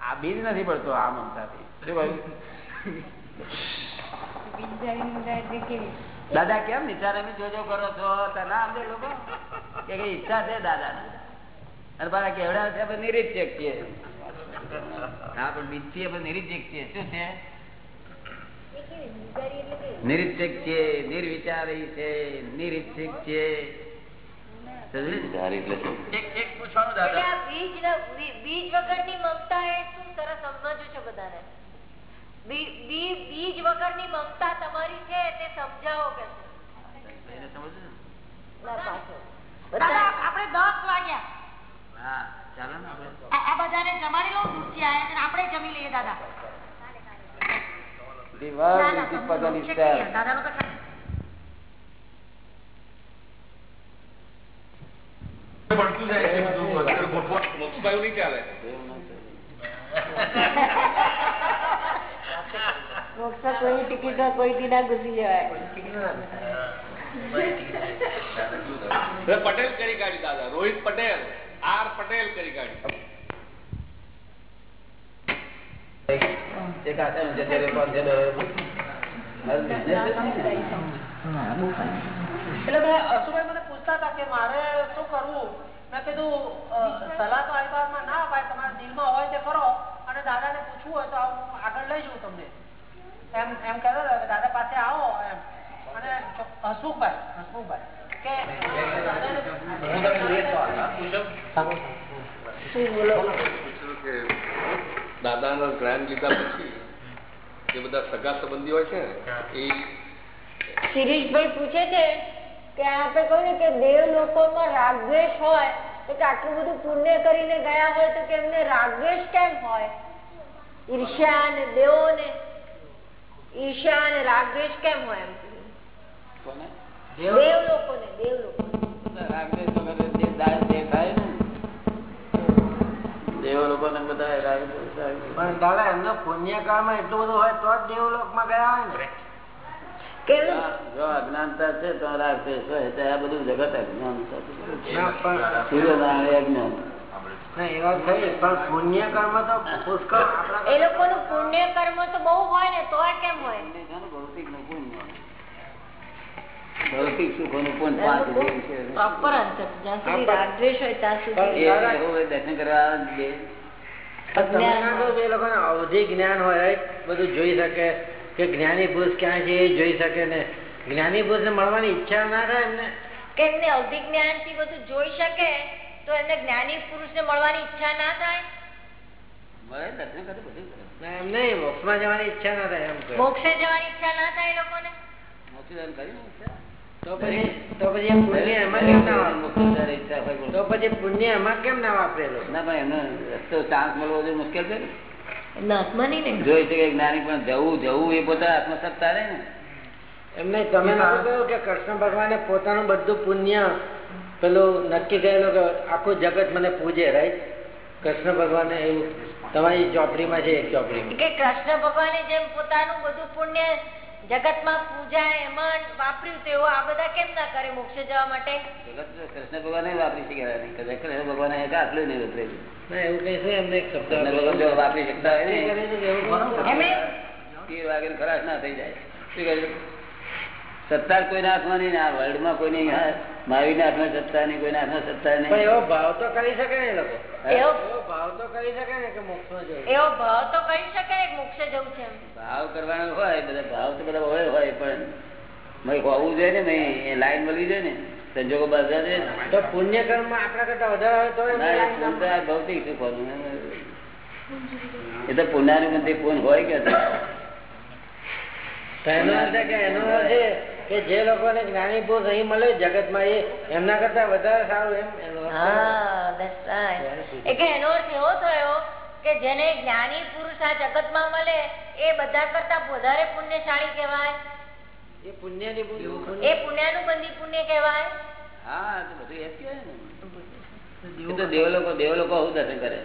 આ બીજ નથી પડતો આ મમતાથી શું કહ્યું? દાદા કેમ નિચાર એમ જોજો કરો છો? તને સમજે લોકો? કે ઈચ્છા છે દાદા અને પાછા કેવડા છે? નિરીક્ષક છીએ. હા પણ બીજ છીએ નિરીક્ષક શું છે? નિરીક્ષક નિર્વિચારી છે નિરીક્ષક બીજ ન- બીજ વગરની મમતા એ શું સરસ સમજવું છે બધાને? બી- બી- બીજ મમતા તમારી છે તે સમજાવો કે ને? ના, આપણે દસ વાગ્યા. ને આ આ બધાને જમાડી લો દૂધથી આયા આપણે જમી લઈએ દાદા. દિવાલ ના, ના, નીતિ તમને પગલ છે નહીં? દાદાનું તો ખા- મોક્ષભાઈ નહીં ચાલે મોક્ષમાં કોઈની ટિકિટમાં કોઈથી ના ઘૂસી જવાય પટેલ કરી કાઢી દાદા. રોહિત પટેલ. આર પટેલ કરી કાઢી. એક આસામ જતે રહે, પાંચ જણ રહે. મારું શું કરવું? મેં કીધું સલાહ તો અહીબારમાં ના અપાય તમારા દિલમાં હોય તે કરો અને દાદાને પૂછવું હોય તો આગળ લઈ જઉં તમને. એમ એમ કહેતા દાદા પાસે આવો એમ. અને હસમુખભાઈ હસમુખભાઈ. કે પૂછ્યું જ્ઞાન લીધા પછી જે બધા સગા સંબંધી હોય છે ને એ શિરીષભાઈ પૂછે છે કે આપણે કહ્યું ને કે દેવ લોકોમાં રાગદ્વેષ હોય તો કે આટલું બધું પુણ્ય કરીને ગયા હોય તો કે એમને રાગદ્વેષ કેમ હોય? ઈર્ષ્યા ને દેવો ને ઈર્ષ્યા ને રાગદ્વેષ કેમ હોય એમ? દેવ લોકોને દેવ લોકો. પણ દાદા એમના પુણ્યકાળમાં એટલું બધું હોય તો જ દેવલોકમાં ગયા હોય ને. જો- જો અજ્ઞાનતા છે તો રાગદ્વેષ હોય તો આ બધું જગત અજ્ઞાનતા પણ- સૂર્યનારાયણ અજ્ઞાન. ના, એ વાત ખરી પણ પુણ્યકાળમાં તો પુષ્કળ એ લોકોનું પુણ્ય કર્મ તો બહુ હોય ને તો કેમ હોય? પુણ્ય છે ને ભૌતિકનું પુણ્ય. ભૌતિક સુખોનું. પ્રોપર જ્યાં સુધી હોય ત્યાં સુધી દર્શન કરવા એ લોકોને અવધિ જ્ઞાન હોય બધું જોઈ શકે કે જ્ઞાની પુરુષ ક્યાં છે એ જોઈ શકે ને. જ્ઞાની પુરુષ ને મળવાની ઈચ્છા ના થાય એમને. કે એમને અવધિ જ્ઞાનથી બધું જોઈ શકે તો એમને જ્ઞાની પુરુષ ને મળવાની ઈચ્છા ના થાય? મળે દર્શન કરે બધું એમ નહીં મોક્ષમાં જવાની ઈચ્છા ના થાય એમ મોક્ષે જવાની ઈચ્છા ના થાય એ લોકોને? મોક્ષ કર્યું ઈચ્છા? તો પછી પુણ્ય એમાં કેમ ના વાપરેલો? ના પણ રસ્તો ચાન્સ મળવો જોઈએ મુશ્કેલ છે જોઈ શકે જ્ઞાની પણ જવું જવું એ પોતા આત્મસત્તા રહે ને. એમને તમે કહ્યું કે કૃષ્ણ ભગવાને પોતાનું બધું પુણ્ય પેલું નક્કી કરેલું કે આખું જગત મને પૂજે રાઈટ કૃષ્ણ ભગવાને એવું. તમારી ચોપડીમાં છે એક ચોપડી. કે કૃષ્ણ ભગવાને જેમ પોતાનું બધું પુણ્ય જગતમાં પૂજા એમાં વાપર્યું તેઓ આ બધા કેમ ના કરે મોક્ષે જવા માટે? જગત કૃષ્ણ ભગવાન વાપરી શકે કૃષ્ણ ભગવાન આટલું નહીં વપરેલું એવું કઈ છે એમને કૃષ્ણ ભગવાન વાપરી શકતા હોય ને. એવું કહું. વાગે ખરાશ ના થઈ જાય. શું કહ્યું સત્તા કોઈના હાથમાં નહીં ને આ વર્લ્ડમાં કોઈની હા- મહાવીરના હાથમાં સત્તા નહીં કોઈના હાથમાં સત્તા નહીં. એવો ભાવ તો કરી શકે ને લોકો. એવો ભાવ તો કરી શકે ને કે મોક્ષમાં એવો ભાવ તો કરી શકે ને મોક્ષે જવું છે ભાવ કરવાનો હોય બધા ભાવ તો બધા હોય હોય પણ હોવું જોઈએ ને એ લાઈન મળવી જોઈએ ને સંજોગો બધા તો પુણ્ય કર્મ આપણા કરતા વધારે ના, એ તો ભૌતિક સુખોનું. એ તો પુણ્યાનું બંધી પુણ્ય હોય કે એનો અર્થ કે એનો અર્થ છે કે જે લોકોને જ્ઞાની પુરુષ અહીં મળે જગતમાં એ એમના કરતા વધારે સારું એમ એનો અર્થ એવો થયો કે જેને જ્ઞાની પુરુષ આ જગતમાં મળે એ બધા કરતા વધારે પુણ્યશાળી કહેવાય. એ પુણ્ય એ પુણ્યાનું બંધી પુણ્ય કહેવાય. હા તો બધું એ કહેવાય ને. તો દેવ લોકો દેવ લોકો આવું દર્શન કરે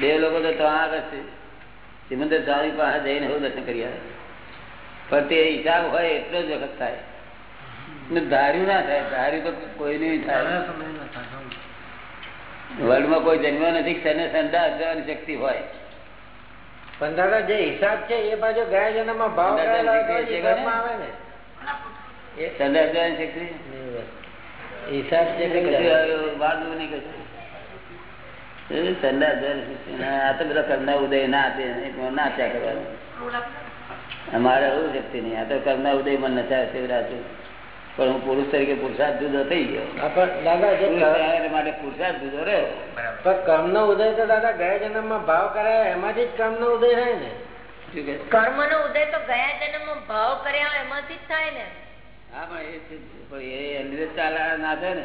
દેવ લોકો તો ત્યાં આગળ છે. સિમંદર સ્વામી પાસે જઈને હું દર્શન કરી આવે. પણ તે હિસાબ હોય એટલો જ વખત થાય. ને ધાર્યું ના થાય ધાર્યું તો કોઈ નહીં થાય. વર્લ્ડમાં કોઈ જન્મ્યો નથી તેને સંદાસ જવાની શક્તિ હોય. પણ દાદા જે હિસાબ છે એ બાજુ ગયા જન્મમાં ભાવ આવે ને? સંદાસ જવાની શક્તિ? હિસાબ છે વાંધો નહીં કશું. એ સંદાસ જવાની શક્તિ. આ તો બધા કરના ઉદય નાચે ના ત્યાં કરવાનું. અમારે એવું શક્તિ નહીં. આ તો કર્મના ઉદયમાં છે રાતું પણ હું પુરુષ તરીકે પુરુષાર્થ જુદો થઈ ગયો. માટે પુરુષાર્થ જુદો રહ્યો. પણ કર્મનો ઉદય તો દાદા ગયા જન્મમાં ભાવ કરાય એમાંથી જ કર્મનો ઉદય થાય ને. કર્મ નો ઉદય તો ગયા જન્મ ભાવ કર્યા એમાંથી જ થાય ને. હા પણ એ પણ એ અંગ્રેજ ચાલા ના છે ને.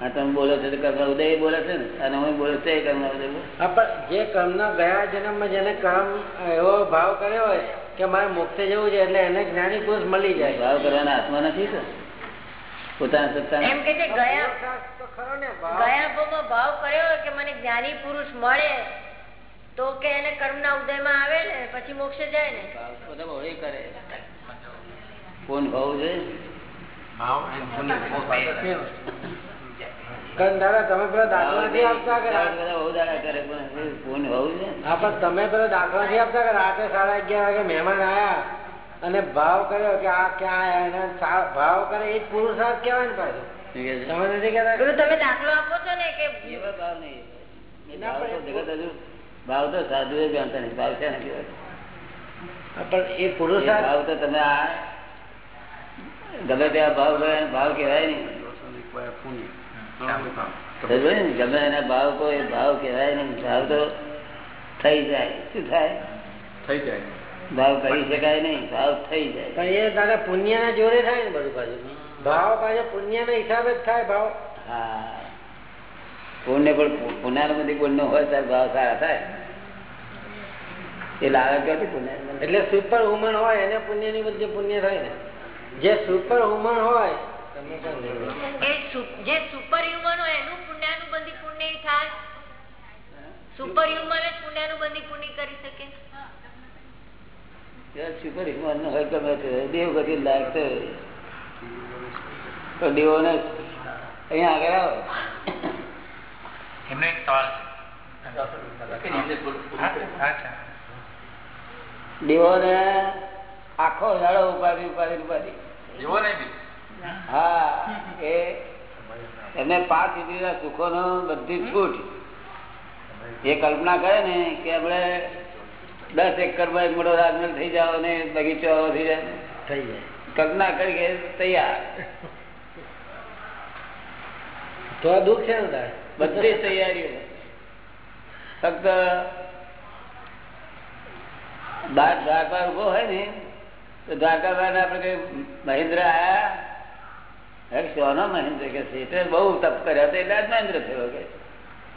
હા તમે બોલો છો કર્મ ઉદય બોલે છે ને? અને હું બોલું છું કર્મ ઉદય બોલે. હા, પણ જે કર્મનો ગયા જન્મમાં જેને કર્મ એવો ભાવ કર્યો હોય કે મારે મોક્ષે જવું છે એટલે એને જ્ઞાની પુરુષ મળી જાય. ભાવ કરવાના હાથમાં નથી તો? પોતાના સત્તા એમ કે છે ગયા ના ઉદયમાં ભાવ. ગયા ભાવમાં ભાવ કર્યો કે મને જ્ઞાની પુરુષ મળે તો કે એને કર્મના ઉદયમાં આવે ને પછી મોક્ષે જાય ને? કરે. કોણ ભાવ છે? કારણ દાદા તમે પેલો દાખલો નથી આપતા કે ભાવ રાત- બધા બહુ દાડા કરે પણ કોણ ભાવ છે હા પણ તમે પેલો દાખલો નથી આપતા કે રાતે સાડા અગિયાર વાગે મહેમાન આયા અને ભાવ કર્યો કે આ ક્યાં આયા એને ભાવ કરે એ પુરુષાર્થ કહેવાય ને પાછું. કહે છે? તમે નથી કહેતા તમે દાખલો આપો છો ને કે ભાવ નહીં. ભાવ તો સાધુ એ જાણતા નહીં ભાવ છે પણ એ પુરુષાર્થ ભાવ તો તમે આ ગમે ત્યાં ભાવ ભાવ કહેવાય નહીં? ગમે એના ભાવ કોઈ ભાવ કહેવાય નહીં ભાવ તો થઈ જાય. શું થાય? થઈ જાય. ભાવ કરી શકાય નહીં ભાવ થઈ જાય. પણ એ દાદા પુણ્યના જોડે થાય ને બધું પાછું. ભાવ પાછો પુણ્યના હિસાબે જ થાય ભાવ. હા. પુણ્ય પણ પુનાર બધી પુણ્ય હોય ત્યારે ભાવ સારા થાય. એ આવે ક્યાંથી પુણ્ય એટલે સુપર હુમન હોય એને પુણ્યની બધી પુણ્ય થાય ને. જે સુપર હુમન હોય ને. એ જે સુપર હ્યુમન હોય એનું પુણ્યાનુબંધી પુણ્ય થાય. સુપર હ્યુમન જ પુણ્યાનુબંધી પુણ્ય કરી શકે. સુપર હ્યુમન નો હોય ગમે તે દેવ ગતિ લાયક તો તો દેવોને અહીંયા આગળ આવે. એમનો એક સવાલ છે દેવોને આખો ઉપાડી ઉપાડી એવો નહીં બી. હા એ એમને પાંચ ઇન્દ્રિયના સુખોનો બધી છૂટ. એ કલ્પના કરે ને કે આપણે દસ એકરમાં એક મોટો રાજમહેલ થઈ જાવ ને બગીચો આવો થઈ જાય. થઈ જાય. કલ્પના કરી કે તૈયાર. તો આ દુઃખ છે ને બધી તૈયારીઓ. ફક્ત બાર દ્વારકા ઊભો હોય ને તો દ્વારકામાં આપણે કઈ મહેન્દ્ર આયા? હે મહેન્દ્ર કે છે એટલે બહુ તપ કર્યા તો એટલે જ મહેન્દ્ર થયો કે.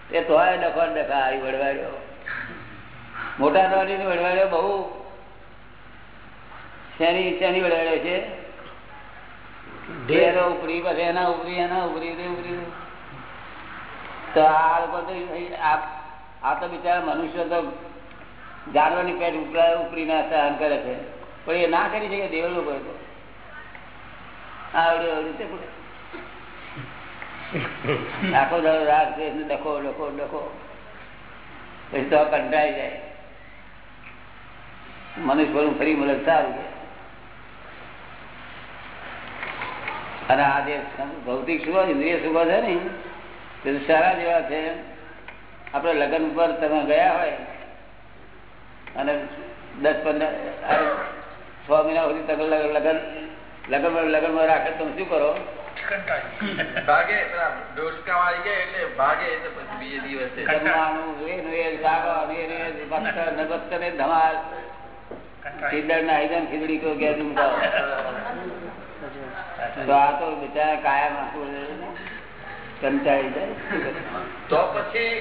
તે તોય ડખો ડખા આવી વડવાડ્યો મોટા નોની વડવાડ્યો બહુ. શેની શેની વડવાડ્યો છે? ઢેરો. ઉપરી પછી એના ઉપરી એના ઉપરી ઉપરી. તો આ લોકો તો આ તો બિચારા મનુષ્ય તો જાનવરની પેટ ઉપરા ઉપરી ના સહન કરે છે. પણ એ ના કરી શકે દેવ લોકો મનુષ્ય ફરી મળે સારું છે. અને આ જે ભૌતિક સુખો ઇન્દ્રિય સુખો છે ને તે સારા જેવા છે. આપણે લગ્ન ઉપર તમે ગયા હોય, અને દસ પંદર છ મહિના સુધી તમે લગન લગન લગન રાખે તમે શું કરો? ભાગે ડોસકા વાળી ગયા એટલે ભાગે એટલે પછી બીજે દિવસે. જમવાનું એનું એ જાગવાનું એનું એ ભક્ત ને ભક્ત ને ધમાલ ખીદડ ના આઈદન ખીચડી કો ગયા તો આ તો બિચારા કાયમ આખું કંટાળી જાય. તો પછી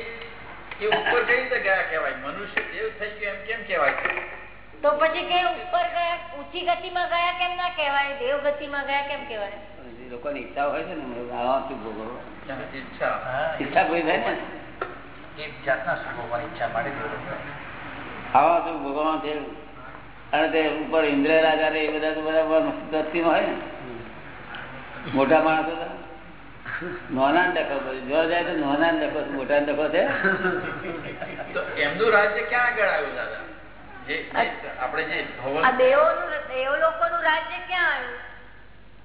એ ઉપર કઈ રીતે ગયા કહેવાય? મનુષ્ય દેવ થઈ ગયો એમ કેમ કહેવાય? તો પછી કે ઉપર ગયા ઊંચી ગતિમાં ગયા કેમ ના કહેવાય? દેવ ગતિમાં ગયા કેમ કહેવાય? લોકોની ઈચ્છા હોય છે ને આવા શું ભોગવો ઈચ્છા. ઈચ્છા કોઈ થાય ને? એક જાતના સુખોમાં ઈચ્છા માટે આવા શું ભોગવવાનું છે. અને તે ઉપર ઇન્દ્ર રાજા ને એ બધા તો બધા દસ્તી હોય ને. મોટા માણસો નોના ડખો જોવા જાય તો નોના ડખો મોટા ડખો છે. એમનું રાજ્ય ક્યાં આગળ આવ્યું દાદા? દેવ લોકોનું રાજ્ય ક્યાં આવ્યું?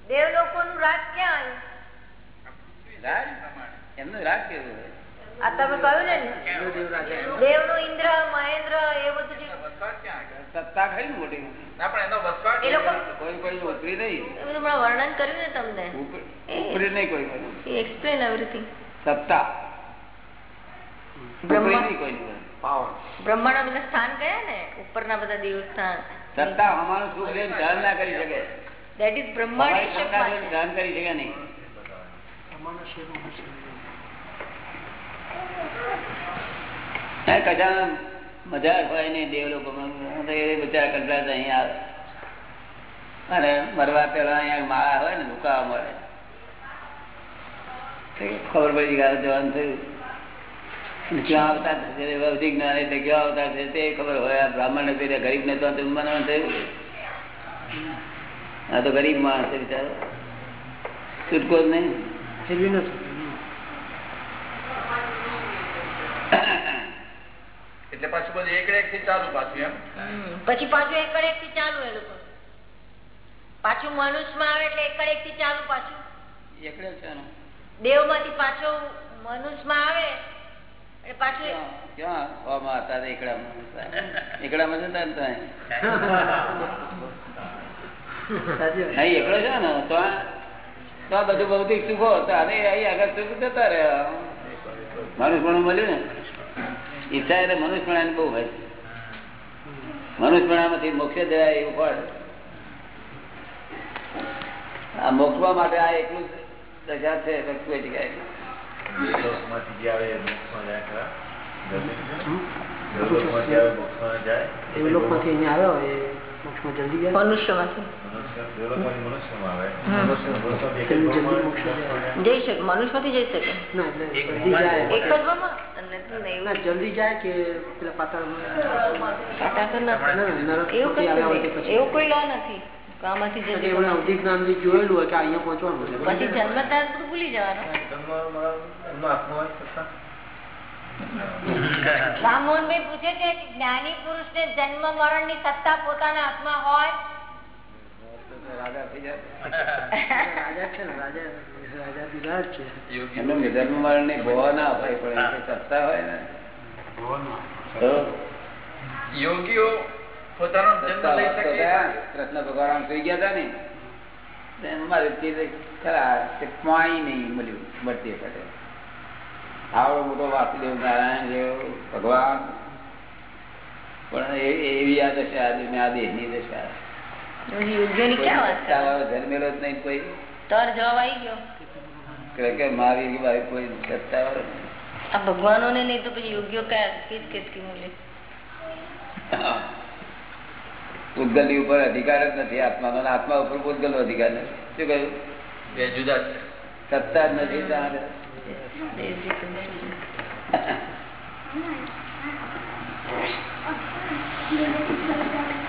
દેવ લોકોનું રાજ ક્યાં આવ્યું? એમનું રાજ કેવું હોય? આ તમે કહ્યું ને? ઇન્દ્ર મહેન્દ્ર એ બધું જે વસવાટ ક્યાં આગળ? સત્તા ખરી મોટી આપણે એનો વસવાટ એ લોકો કોઈ કોઈ ઉપરી નહીં. એ બધું હમણાં વર્ણન કર્યું ને તમને? ઉપર- ઉપરી નહીં કોઈ કોઈ. એક્સપ્લેન સત્તા. કોઈ. બ્રહ્માંડ બધા સ્થાન કયા ને? ઉપરના બધા દેવસ્થાન. સત્તા અમારું સુખ લઈને સહન ના કરી શકે. દેટ ઇઝ બ્રહ્માંડ અમારી સત્તા લઈને સહન કરી શકે નહીં. મજા હોય નહીં દેવ લોકો બિચારા કંટાળ અહીંયા આવે. અને મરવા પેલા અહીંયા માળા હોય ને દુકાવા મળે. ખબર પડી ગયા જવાનું થયું. ક્યાં અવતાર થશે ભૌતિક જ્ઞાન એટલે ક્યાં અવતાર છે તે ખબર હોય. બ્રાહ્મણ ને ગરીબ ને તો બનાવવાનું થયું આ તો ગરીબ માણસ બિચારો. છૂટકો જ નહીં. એટલે પાછું બધું એક એક થી ચાલુ પાછું એમ? પછી પાછું એકડ એક થી ચાલુ એ લોકો. પાછું મનુષ્યમાં આવે એટલે એકડ એક થી ચાલુ પાછું દેવમાંથી પાછો મનુષ્યમાં આવે બધું ભૌતિક સુખો હતા. આગળ સુખ જતા રહ્યા. પણ મળ્યું ને? ઈચ્છા એટલે મનુષ્યપણાની બહુ હોય. મનુષ્યપણામાંથી મોક્ષ દેવાય એવું ફળ. આ મોક્ષવા માટે આ એકલું જ છે કોઈ જગ્યાએ. મનુષ્યમાંથી. જઈ શકે જઈ શકે. એક જ જલ્દી જાય કે પેલા પાતાળ. એવું કોઈ લો નથી. આમાંથી જોયેલું હોય કે અહીંયા પહોંચવાનું પછી જન્મ ભૂલી જવાનું. રામમોહનભાઈ પૂછે છે કે જ્ઞાની પુરુષ ને જન્મ મરણની સત્તા પોતાના હાથમાં હોય? થઈ મરણની ના અપાય પણ સત્તા ને? યોગીઓ પોતાનો જન્મ લઈ શકે? કૃષ્ણ ભગવાન સુઈ ગયા હતા ને? મારે ચીજ ખરા તે પાણી નહીં મળ્યું મળતી વખતે આવડો મોટો વાસુદેવ નારાયણ જેવો ભગવાન. પણ એવી આ દશા મેં આ દેહની દશા. યોગ્યની ક્યાં વાત કરે? સત્તાવાળો જન્મેલો જ નહીં કોઈ. જવાબ આવી ગયો. કે મારી ભાઈ કોઈ આ ભગવાનો ને નહીં તો પછી યોગ્ય કયા કિસ કિસ કી મૂલ્ય પૂતગલની ઉપર અધિકાર જ નથી. આત્માનો આત્મા ઉપર પૂતગલનો અધિકાર નથી. શું કહ્યું? બે જુદા સત્તા જ નથી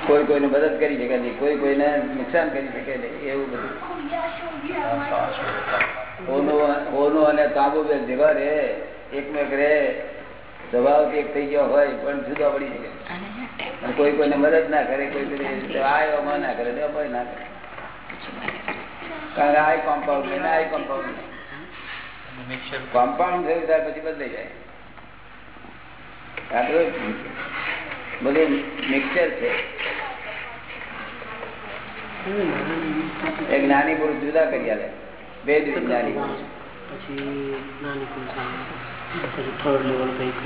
કોઈ કોઈ કોઈને મદદ કરી શકે નહીં. કોઈ કોઈને નુકસાન કરી શકે નહીં. એવું બધું. હોનો હોનો અને તાંબુ બે ભેગા રે એકમેક રે સ્વભાવથી એક થઈ ગયો હોય પણ જુદા પડી શકે. કોઈ કોઈને મદદ ના કરે કોઈ કોઈ આ ના કરે તે ના કરે. કારણ કે આ કોમ્પાઉન્ડ ને આ કોમ્પાઉન્ડ કોમ્પાઉન્ડ થયું ત્યાર પછી બદલાઈ જાય. બધું મિક્સચર છે. એક નાની પુરુષ જુદા કરી આલે. બે દિવસ નાની પુરુષ. પછી નાની પુરુષ થર્ડ લેવલ કંઈક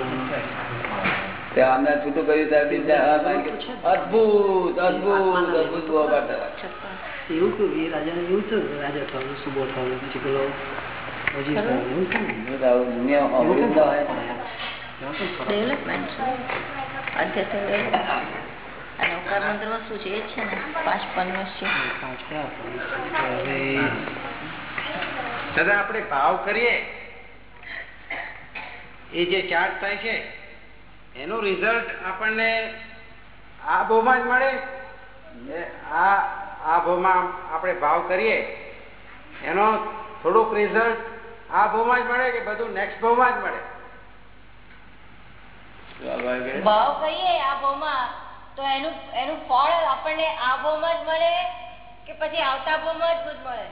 તે અમને છૂટું કર્યું ત્યારે બીજા હા ભાઈ કે અદ્ભુત અદ્ભુત અદ્ભુત બહુ પાડતા એવું કેવું એ રાજાને એવું થયું કે રાજા થવાનું સુબો થવાનું પછી પેલો અજીત થવાનું એવું થયું ને? જો તો આવું દુનિયા સાંભળ્યું ના હોય ડેવલપમેન્ટ અધ્યાત્મ અને ઓકાર મંત્રમાં શું છે એ જ છે ને પાંચ પન્નસ છે પાંચ કયા આપવાનું છે? હવે દાદા આપણે ભાવ કરીએ એ જે ચાર્જ થાય છે એનું રિઝલ્ટ આપણને આ ભાવમાં જ મળે. આ આ ભાવમાં આપણે ભાવ કરીએ એનો થોડુંક રિઝલ્ટ આ ભાવમાં જ મળે કે બધું નેક્સ્ટ ભાવમાં જ મળે. ભાવ કહીએ આ ભાવમાં તો એનું એનું ફળ આપણને આ ભાવમાં જ મળે કે પછી આવતા ભાવમાં જ મળે?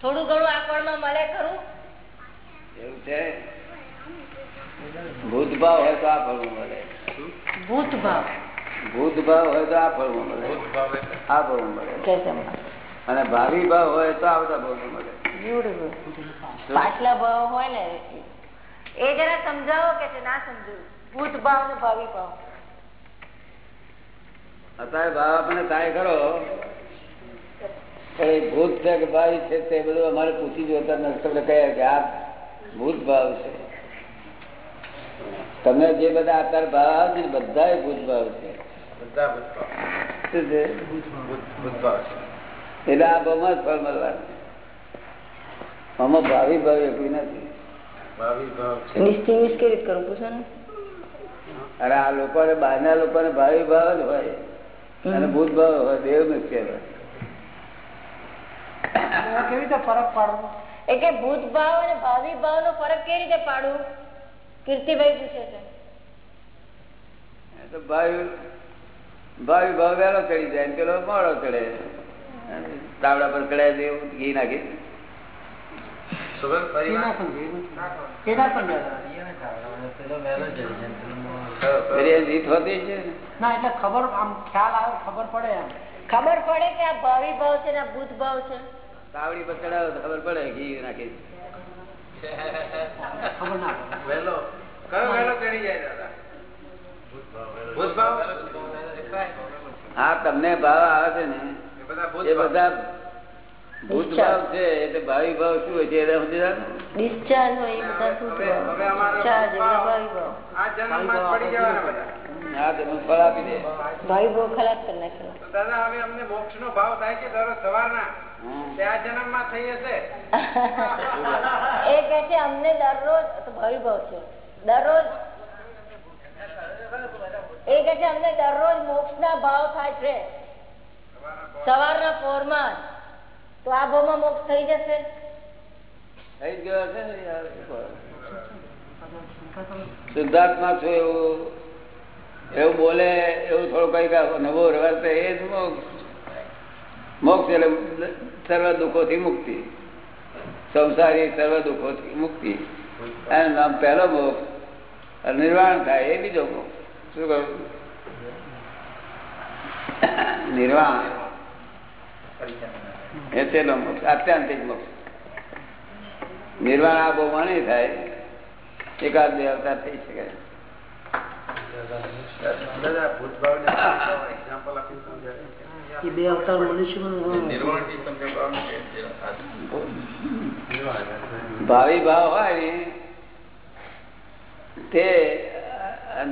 થોડું ઘણું આ ફળમાં મળે ખરું? એવું છે. ભૂત ભાવ હોય તો આ ફળવું મળે. ભૂતભાવ. ભાવ હોય તો આ ફળવું મળે. આ ફળવું મળે. અને ભાવિ ભાવ હોય તો આવતા ફળવું મળે. પાછલા ભાવ હોય ને એ જરા સમજાવો કે છે ના સમજુ ભૂત ભાવ ને ભાવિ ભાવ. અત્યારે ભાવ આપણને થાય ખરો. પણ એ ભૂત છે કે ભાવિ છે તે બધું અમારે પૂછી જોતા નથી તમને કહે કે આ ભૂત ભાવ છે. તમને જે બધા આકાર ભાવ ને બધા ભૂત ભાવ છે. બધા ભૂતભાવ. છે? એટલે આ ભાવમાં જ ફળ મળવાનું આમાં ભાવિ ભાવ એકલું નથી. ભાવિ ડિસ્ટિંગ્વિશ કેવી રીતે કરું પૂછો ને અરે આ લોકોને બહારના લોકોને ભાવિ ભાવ જ હોય. અને ભૂત ભાવ હોય દેવ કેવી રીતે ફરક પાડવો એ કે ભૂત ભાવ અને ભાવિ ભાવ નો ફરક કેવી રીતે પાડવું કીર્તિભાઈ પૂછે છે એ તો ભાવિ ભાવિ ભાવ વહેલો ચડી જાય ને પેલો મોડો ચડે તાવડા પર ચડાય દે એવું ઘી નાખી સુગંધ એ ફરી ના સમજે એ ના સમજાય પેલી એ રીત હોતી છે ને. ના એટલે ખબર આમ ખ્યાલ આવે ખબર પડે એમ ખબર પડે કે આ ભાવિ ભાવ છે ને આ ભૂત ભાવ છે તાવડી પર ચડાવે તો ખબર પડે ઘી નાખી ખબર ના વહેલો. કયો વહેલો ચડી જાય દાદા? હા તમને ભાવ આવે છે ને. એ બધા ભૂત ભાવ છે એટલે ભાવિ ભાવ શું હોય છે? ડિસ્ચાર્જ હોય એ બધા ભૂત આ પડી જવાના બધા. ફળ આપી દે. ભાવિ ભાવ ખલાસ કરી નાખ્યો. દાદા હવે અમને મોક્ષ નો ભાવ થાય છે દરરોજ સવારના? એ કે છે અમને દરરોજ તો ભાવ છે. દરરોજ. એ કે છે અમને દરરોજ મોક્ષ ના ભાવ થાય છે. સવારના પોરમાં. તો આ ભાવમાં મોક્ષ થઈ જશે? થઈ ગયો છે. શુદ્ધાત્મા છું એવું? એવું બોલે એવું થોડું કઈ નવો વર્તે એ જ મોક્ષ. મોક્ષ એટલે સર્વ દુઃખોથી મુક્તિ. સંસારી સર્વ દુઃખોથી મુક્તિ. એનું નામ પહેલો મોક્ષ નિર્વાણ થાય એ બીજો મોક્ષ. શું કહ્યું? નિર્વાણ. એ મોક્ષ, આત્યાંતિક મોક્ષ. નિર્વાણ આ બહુ માણી થાય, એકાદ બે અવતાર થઈ શકે. ભૂતભાવ એક્ઝામ્પલ આપી સમજાય એ બે અવતાર આ ભાવિ ભાવ હોય ને તે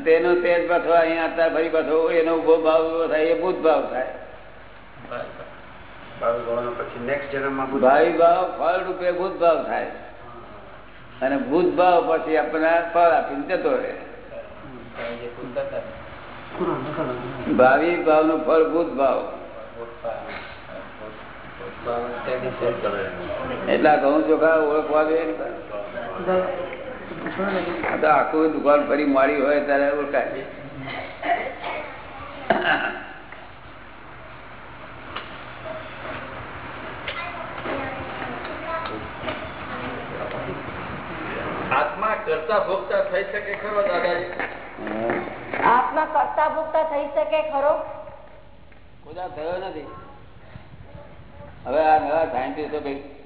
તેનો તેજ પાછો અહીંયા અત્યારે ફરી પાછો એનો ઊભો ભાવ ઊભો થાય એ ભૂત ભાવ થાય. નેક્સ્ટ જન્મમાં બુદ્ધ ભાવિ ભાવ. ફળ રૂપે ભૂત ભાવ થાય. અને ભૂત ભાવ પછી આપણને ફળ આપીને જતો રહે. ભાવિ ભાવનું ફળ ભૂત ભાવ. એટલા ઘઉં ચોખા ઓળખવા તો આખું દુકાન ફરી મારી હોય ત્યારે ઓળખાય આત્મા કરતા ભોગતા થઈ શકે ખરો દાદાજી? આત્મા કરતા ભોગતા થઈ શકે ખરો? ખુદા થયો નથી. હવે આ નવા સાયન્ટિસ્ટો કઈ